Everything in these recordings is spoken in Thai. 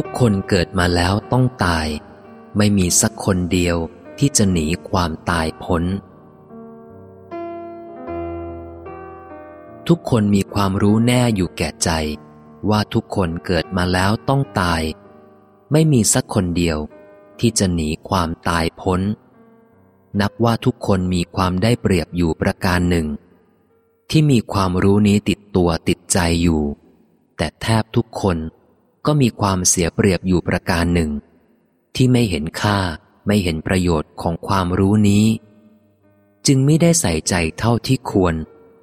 ทุกคนเกิดมาแล้วต้องตาย ไม่มีสักคนเดียวที่จะหนีความตายพ้น ทุกคนมีความรู้แน่อยู่แก่ใจ ว่าทุกคนเกิดมาแล้วต้องตาย ไม่มีสักคนเดียวที่จะหนีความตายพ้น นับว่าทุกคนมีความได้เปรียบอยู่ประการหนึ่ง ที่มีความรู้นี้ติดตัวติดใจอยู่ แต่แทบทุกคน ก็มีความเสียเปรียบอยู่ประการหนึ่ง ที่ไม่เห็นค่าไม่เห็นประโยชน์ของความรู้นี้ จึงไม่ได้ใส่ใจเท่าที่ควร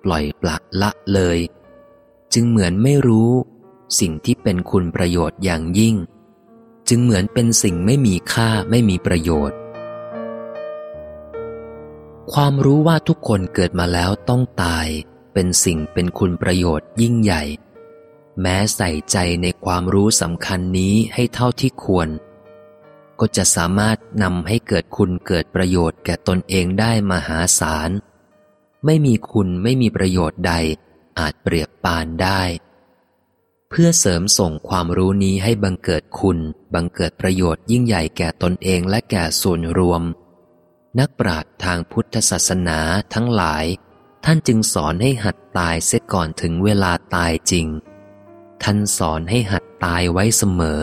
ปล่อยปละละเลย จึงเหมือนไม่รู้ สิ่งที่เป็นคุณประโยชน์อย่างยิ่ง จึงเหมือนเป็นสิ่งไม่มีค่าไม่มีประโยชน์ ความรู้ว่าทุกคนเกิดมาแล้วต้องตาย เป็นสิ่งเป็นคุณประโยชน์ยิ่งใหญ่ แม้ใส่ใจในความรู้สำคัญนี้ให้เท่าที่ควร ก็จะสามารถนำให้เกิดคุณเกิดประโยชน์แก่ตนเองได้มหาศาล ไม่มีคุณไม่มีประโยชน์ใดอาจเปรียบปานได้ เพื่อเสริมส่งความรู้นี้ให้บังเกิดคุณ บังเกิดประโยชน์ยิ่งใหญ่แก่ตนเองและแก่ส่วนรวม นักปราชญ์ทางพุทธศาสนาทั้งหลาย ท่านจึงสอนให้หัดตายเสียก่อนถึงเวลาตายจริง ท่านสอนให้หัดตายไว้เสมอ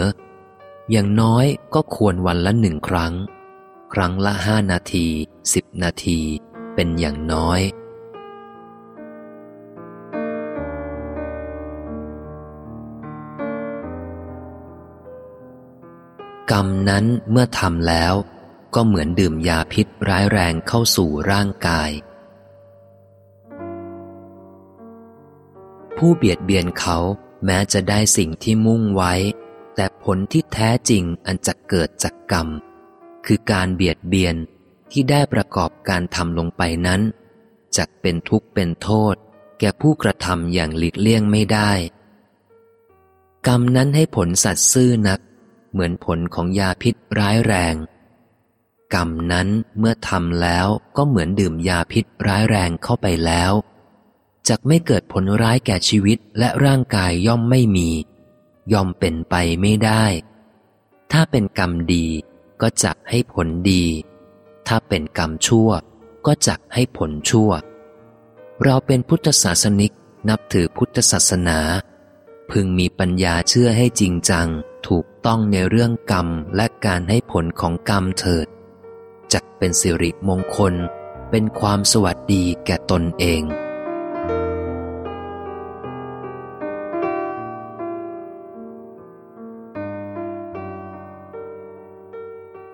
อย่างน้อยก็ควรวันละหนึ่งครั้ง ครั้งละห้านาทีสิบนาที เป็นอย่างน้อย กรรมนั้นเมื่อทำแล้ว ก็เหมือนดื่มยาพิษร้ายแรงเข้าสู่ร่างกายผู้เบียดเบียนเขา แม้จะได้สิ่งที่มุ่งไว้ แต่ผลที่แท้จริงอันจะเกิดจากกรรม คือการเบียดเบียนที่ได้ประกอบการทำลงไปนั้นจะเป็นทุกข์เป็นโทษ แก่ผู้กระทำอย่างหลีกเลี่ยงไม่ได้ กรรมนั้นให้ผลสัตว์ซื่อนัก เหมือนผลของยาพิษร้ายแรง กรรมนั้นเมื่อทำแล้วก็เหมือนดื่มยาพิษร้ายแรงเข้าไปแล้ว จะไม่เกิดผลร้ายแก่ชีวิตและร่างกายย่อมไม่มี ย่อมเป็นไปไม่ได้ ถ้าเป็นกรรมดีก็จักให้ผลดี ถ้าเป็นกรรมชั่ว ก็จักให้ผลชั่ว เราเป็นพุทธศาสนิกนับถือพุทธศาสนา พึงมีปัญญาเชื่อให้จริงจัง ถูกต้องในเรื่องกรรมและการให้ผลของกรรมเถิด จักเป็นสิริมงคล เป็นความสวัสดีแก่ตนเอง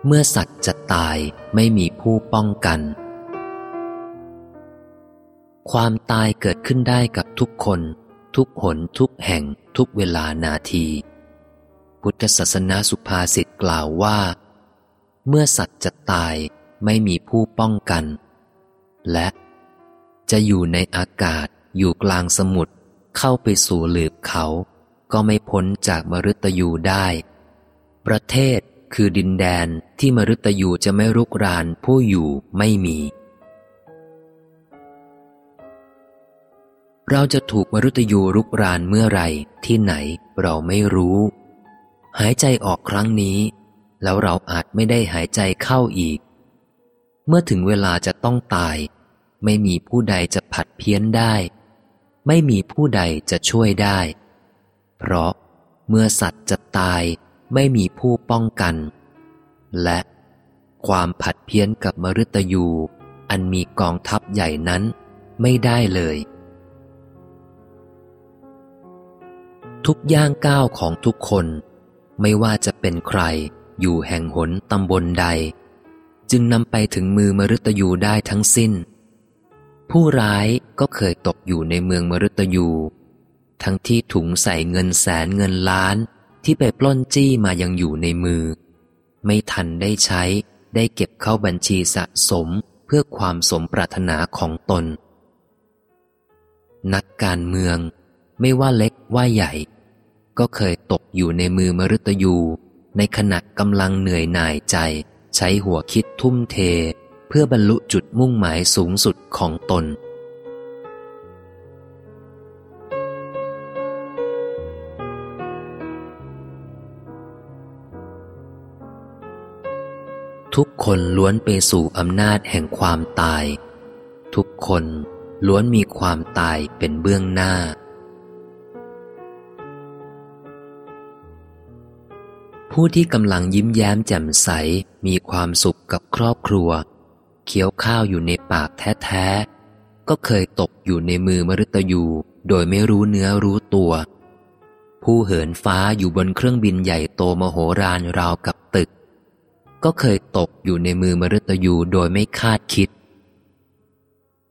เมื่อสัตว์จะตายไม่มีผู้ป้องกัน ความตายเกิดขึ้นได้กับทุกคน ทุกหนทุกแห่งทุกเวลานาที พุทธศาสนาสุภาษิตกล่าวว่า เมื่อสัตว์จะตายไม่มีผู้ป้องกัน และจะอยู่ในอากาศอยู่กลางสมุทรเข้าไปสู่หลืบเขา ก็ไม่พ้นจากมฤตยูได้ ประเทศ คือดินแดนที่มรุตยูจะไม่รุกรานผู้อยู่ไม่มี เราจะถูกมรุตยูรุกรานเมื่อไรที่ไหนเราไม่รู้ หายใจออกครั้งนี้ แล้วเราอาจไม่ได้หายใจเข้าอีก เมื่อถึงเวลาจะต้องตาย ไม่มีผู้ใดจะผัดเพี้ยนได้ ไม่มีผู้ใดจะช่วยได้ เพราะเมื่อสัตว์จะตาย ไม่มีผู้ป้องกัน และความผัดเพี้ยนกับมฤตยู อันมีกองทัพใหญ่นั้นไม่ได้เลย ทุกย่างก้าวของทุกคน ไม่ว่าจะเป็นใครอยู่แห่งหนตำบลใด จึงนำไปถึงมือมฤตยูได้ทั้งสิ้น ผู้ร้ายก็เคยตกอยู่ในเมืองมฤตยู ทั้งที่ถุงใส่เงินแสนเงินล้าน ที่ไปปล้นจี้มายังอยู่ในมือ ไม่ทันได้ใช้ได้เก็บเข้าบัญชีสะสมเพื่อความสมปรารถนาของตน นักการเมือง ไม่ว่าเล็กว่าใหญ่ ก็เคยตกอยู่ในมือมฤตยู ในขณะกำลังเหนื่อยหน่ายใจ ใช้หัวคิดทุ่มเท เพื่อบรรลุจุดมุ่งหมายสูงสุดของตน ทุกคนล้วนไปสู่อำนาจแห่งความตาย ทุกคนล้วนมีความตายเป็นเบื้องหน้า ผู้ที่กำลังยิ้มแย้มแจ่มใสมีความสุขกับครอบครัว เคี้ยวข้าวอยู่ในปากแท้ๆ ก็เคยตกอยู่ในมือมฤตยูโดยไม่รู้เนื้อรู้ตัว ผู้เหินฟ้าอยู่บนเครื่องบินใหญ่โตมโหฬารราวกับตึก ก็เคยตกอยู่ในมือมฤตยูโดยไม่คาดคิด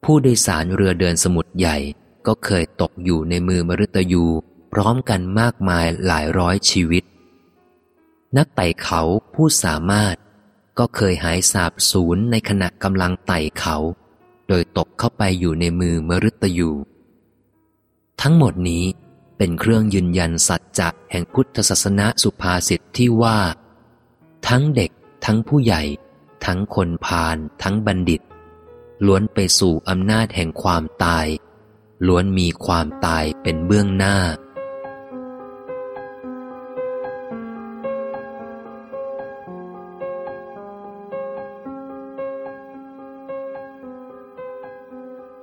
ผู้โดยสารเรือเดินสมุทรใหญ่ก็เคยตกอยู่ในมือมฤตยูพร้อมกันมากมายหลายร้อยชีวิต นักไต่เขาผู้สามารถ ก็เคยหายสาบสูญในขณะกำลังไต่เขา โดยตกเข้าไปอยู่ในมือมฤตยูทั้งหมดนี้เป็นเครื่องยืนยันสัจจะแห่งพุทธศาสนาสุภาษิตที่ว่า ทั้งเด็ก ทั้งผู้ใหญ่ ทั้งคนพาลทั้งบัณฑิต ล้วนไปสู่อำนาจแห่งความตาย ล้วนมีความตายเป็นเบื้องหน้า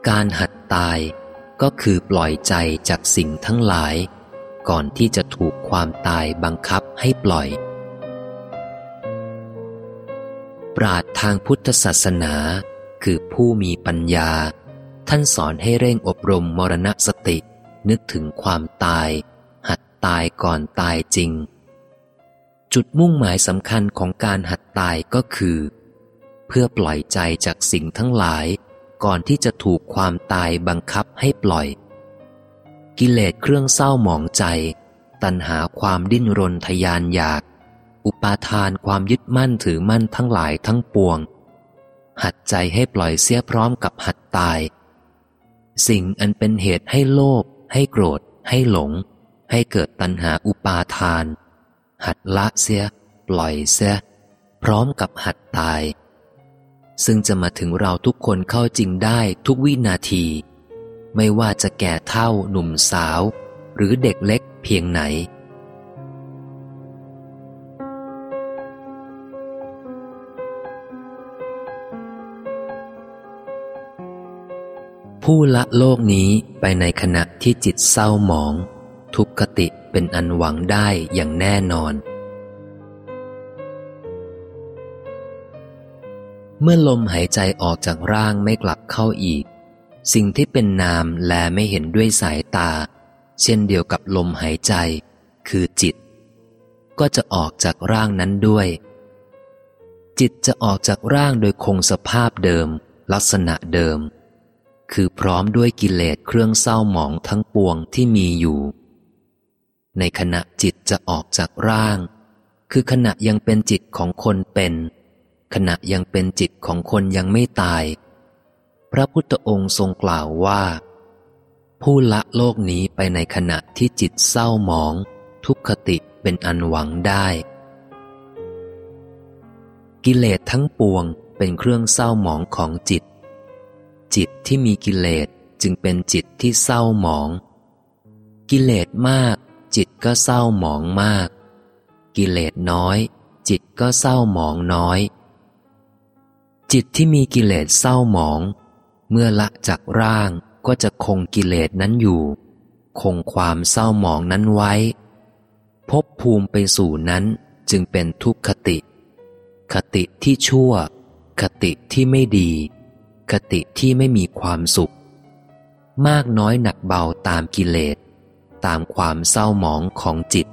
การหัดตายก็คือปล่อยใจจากสิ่งทั้งหลาย ก่อนที่จะถูกความตายบังคับให้ปล่อย ปราดทางพุทธศาสนา คือผู้มีปัญญา ท่านสอนให้เร่งอบรมมรณสติ นึกถึงความตาย หัดตายก่อนตายจริง จุดมุ่งหมายสำคัญของการหัดตายก็คือ เพื่อปล่อยใจจากสิ่งทั้งหลาย ก่อนที่จะถูกความตายบังคับให้ปล่อย กิเลสเครื่องเศร้าหมองใจ ตัณหาความดิ้นรนทยานอยาก อุปาทานความยึดมั่นถือมั่นทั้งหลายทั้งปวง หัดใจให้ปล่อยเสียพร้อมกับหัดตาย สิ่งอันเป็นเหตุให้โลภให้โกรธ ให้หลง ให้เกิดตัณหาอุปาทาน หัดละเสีย ปล่อยเสีย พร้อมกับหัดตาย ซึ่งจะมาถึงเราทุกคนเข้าจริงได้ทุกวินาที ไม่ว่าจะแก่เท่าหนุ่มสาว หรือเด็กเล็กเพียงไหน ผู้ละโลกนี้ไปในขณะที่จิตเศร้าหมอง ทุกขติเป็นอันหวังได้อย่างแน่นอน เมื่อลมหายใจออกจากร่างไม่กลับเข้าอีก สิ่งที่เป็นนามแลไม่เห็นด้วยสายตา เช่นเดียวกับลมหายใจ คือจิต ก็จะออกจากร่างนั้นด้วย จิตจะออกจากร่างโดยคงสภาพเดิม ลักษณะเดิม คือพร้อมด้วยกิเลสเครื่องเศร้าหมองทั้งปวงที่มีอยู่ ในขณะจิตจะออกจากร่าง คือขณะยังเป็นจิตของคนเป็น ขณะยังเป็นจิตของคนยังไม่ตาย พระพุทธองค์ทรงกล่าวว่า ผู้ละโลกนี้ไปในขณะที่จิตเศร้าหมอง ทุกขติเป็นอันหวังได้ กิเลสทั้งปวงเป็นเครื่องเศร้าหมองของจิต จิตที่มีกิเลสจึงเป็นจิตที่เศร้าหมอง กิเลสมาก จิตก็เศร้าหมองมาก กิเลสน้อย จิตก็เศร้าหมองน้อย จิตที่มีกิเลสเศร้าหมอง เมื่อละจากร่างก็จะคงกิเลสนั้นอยู่ คงความเศร้าหมองนั้นไว้ พบภูมิไปสู่นั้นจึงเป็นทุกขติ คติที่ชั่ว คติที่ไม่ดี คติที่ไม่มีความสุข มากน้อยหนักเบาตามกิเลส ตามความเศร้าหมองของจิต